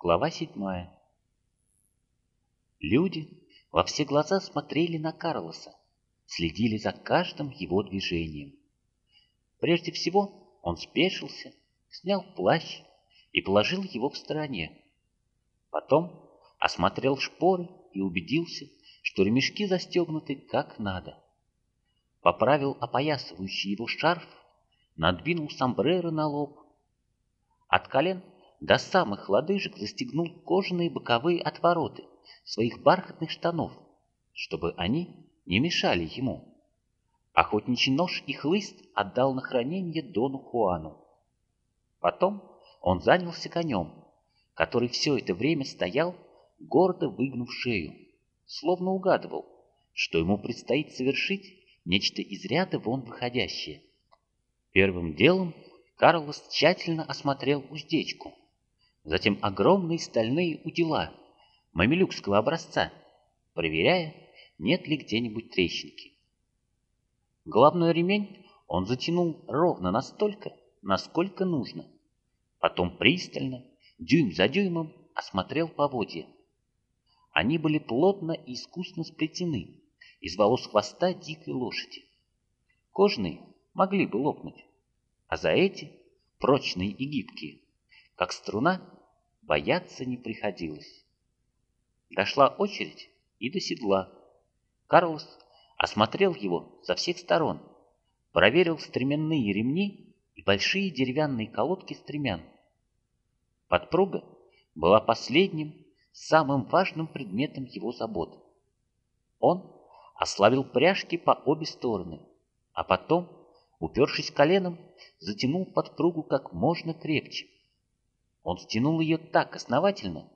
Глава седьмая. Люди во все глаза смотрели на Карлоса, следили за каждым его движением. Прежде всего он спешился, снял плащ и положил его в стороне. Потом осмотрел шпоры и убедился, что ремешки застегнуты как надо. Поправил опоясывающий его шарф, надвинул сомбреро на лоб. От колен до самых лодыжек застегнул кожаные боковые отвороты своих бархатных штанов, чтобы они не мешали ему. Охотничий нож и хлыст отдал на хранение Дону Хуану. Потом он занялся конем, который все это время стоял, гордо выгнув шею, словно угадывал, что ему предстоит совершить нечто из ряда вон выходящее. Первым делом Карлос тщательно осмотрел уздечку, затем огромные стальные удила мамилюкского образца, проверяя, нет ли где-нибудь трещинки. Головной ремень он затянул ровно настолько, насколько нужно. Потом пристально, дюйм за дюймом, осмотрел поводья. Они были плотно и искусно сплетены из волос хвоста дикой лошади. Кожные могли бы лопнуть, а за эти, прочные и гибкие, как струна, бояться не приходилось. Дошла очередь и до седла. Карлос осмотрел его со всех сторон, проверил стременные ремни и большие деревянные колодки стремян. Подпруга была последним, самым важным предметом его забот. Он ослабил пряжки по обе стороны, а потом, упершись коленом, затянул подпругу как можно крепче. Он стянул ее так основательно,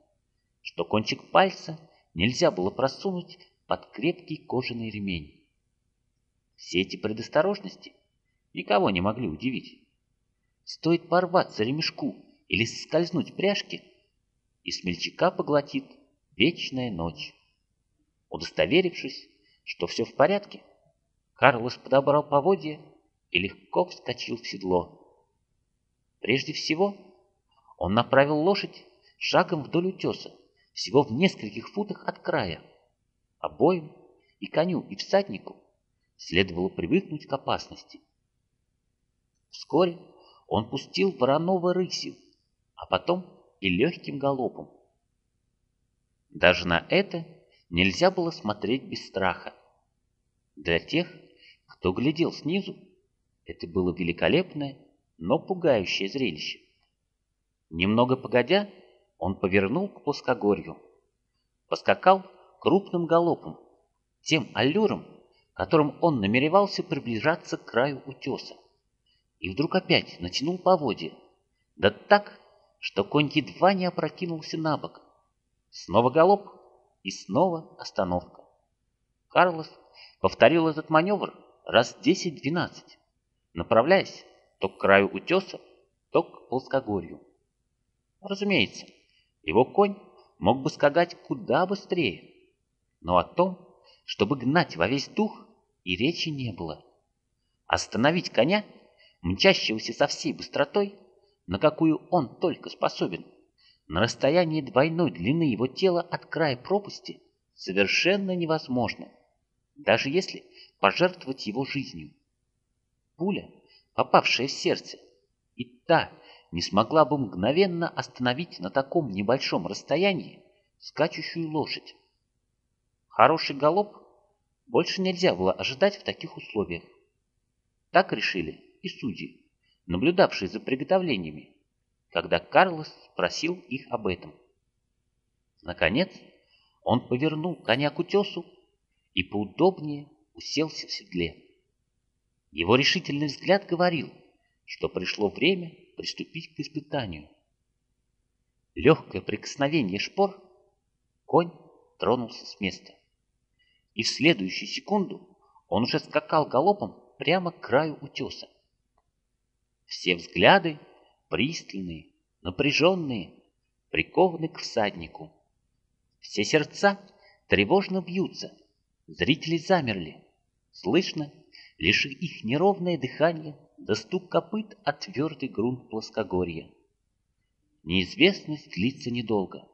что кончик пальца нельзя было просунуть под крепкий кожаный ремень. Все эти предосторожности никого не могли удивить. Стоит порваться ремешку или скользнуть пряжки, и смельчака поглотит вечная ночь. Удостоверившись, что все в порядке, Карлос подобрал поводья и легко вскочил в седло. Прежде всего, он направил лошадь шагом вдоль утеса, всего в нескольких футах от края. Обоим, и коню, и всаднику, следовало привыкнуть к опасности. Вскоре он пустил Воронова рысью, а потом и легким галопом. Даже на это нельзя было смотреть без страха. Для тех, кто глядел снизу, это было великолепное, но пугающее зрелище. Немного погодя, он повернул к плоскогорью. Поскакал крупным галопом, тем аллюром, которым он намеревался приближаться к краю утеса. И вдруг опять натянул поводья, да так, что конь едва не опрокинулся на бок. Снова галоп и снова остановка. Карлос повторил этот маневр раз десять-двенадцать, направляясь то к краю утеса, то к плоскогорью. Разумеется, его конь мог бы скакать куда быстрее, но о том, чтобы гнать во весь дух, и речи не было. Остановить коня, мчащегося со всей быстротой, на какую он только способен, на расстоянии двойной длины его тела от края пропасти, совершенно невозможно, даже если пожертвовать его жизнью. Пуля, попавшая в сердце, и та не смогла бы мгновенно остановить на таком небольшом расстоянии скачущую лошадь. Хороший галоп больше нельзя было ожидать в таких условиях. Так решили и судьи, наблюдавшие за приготовлениями, когда Карлос спросил их об этом. Наконец, он повернул коня к утесу и поудобнее уселся в седле. Его решительный взгляд говорил, что пришло время приступить к испытанию. Легкое прикосновение шпор, конь тронулся с места и в следующую секунду он уже скакал галопом прямо к краю утеса. Все взгляды, пристальные, напряженные, прикованы к всаднику. Все сердца тревожно бьются, зрители замерли. Слышно лишь их неровное дыхание да стук копыт от твердый грунт плоскогорья. неизвестность длится недолго.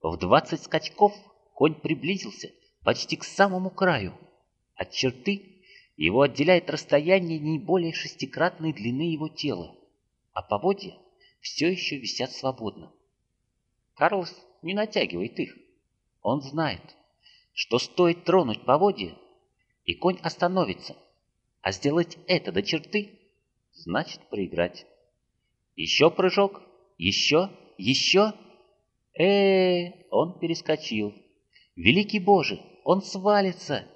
В двадцать скачков конь приблизился почти к самому краю. От черты его отделяет расстояние не более шестикратной длины его тела, а поводья все еще висят свободно. Карлос не натягивает их. Он знает, что стоит тронуть поводья, и конь остановится, а сделать это до черты значит проиграть. Еще прыжок, еще, еще. Э, -э он перескочил. Великий Боже, он свалится!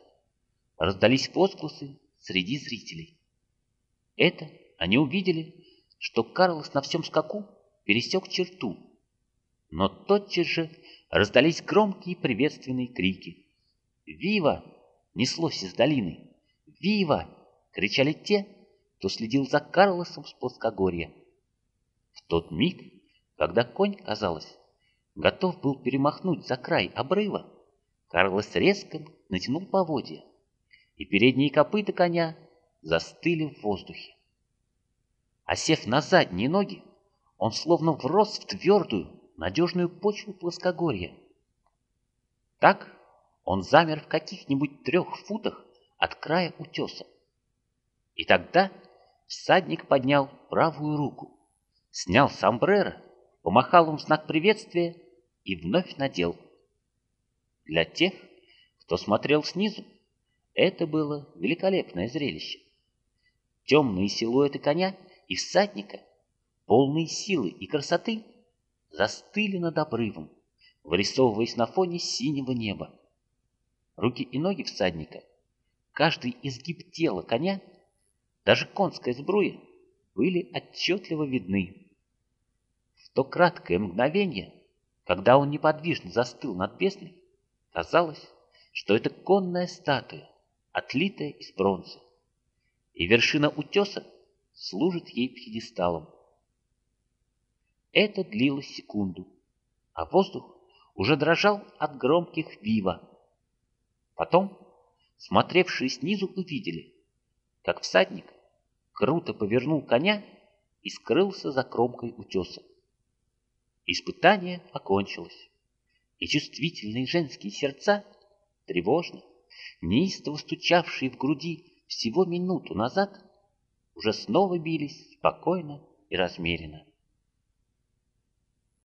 Раздались возгласы среди зрителей. Это они увидели, что Карлос на всем скаку пересек черту. Но тотчас же раздались громкие приветственные крики. «Вива!» неслось из долины. «Вива!» — кричали те, кто следил за Карлосом с плоскогорья. В тот миг, когда конь, казалось, готов был перемахнуть за край обрыва, Карлос резко натянул поводья, и передние копыта коня застыли в воздухе. Осев на задние ноги, он словно врос в твердую, надежную почву плоскогорья. Так он замер в каких-нибудь трех футах от края утеса. И тогда всадник поднял правую руку, снял сомбреро, помахал им знак приветствия и вновь надел. Для тех, кто смотрел снизу, это было великолепное зрелище. Темные силуэты коня и всадника, полные силы и красоты, застыли над обрывом, вырисовываясь на фоне синего неба. Руки и ноги всадника, каждый изгиб тела коня, даже конская сбруя, были отчетливо видны. В то краткое мгновение, когда он неподвижно застыл над бездной, казалось, что это конная статуя, отлитая из бронзы, и вершина утеса служит ей пьедесталом. Это длилось секунду, а воздух уже дрожал от громких вива. Потом, смотревшие снизу, увидели, как всадник круто повернул коня и скрылся за кромкой утеса. Испытание окончилось, и чувствительные женские сердца, тревожно, неистово стучавшие в груди всего минуту назад, уже снова бились спокойно и размеренно.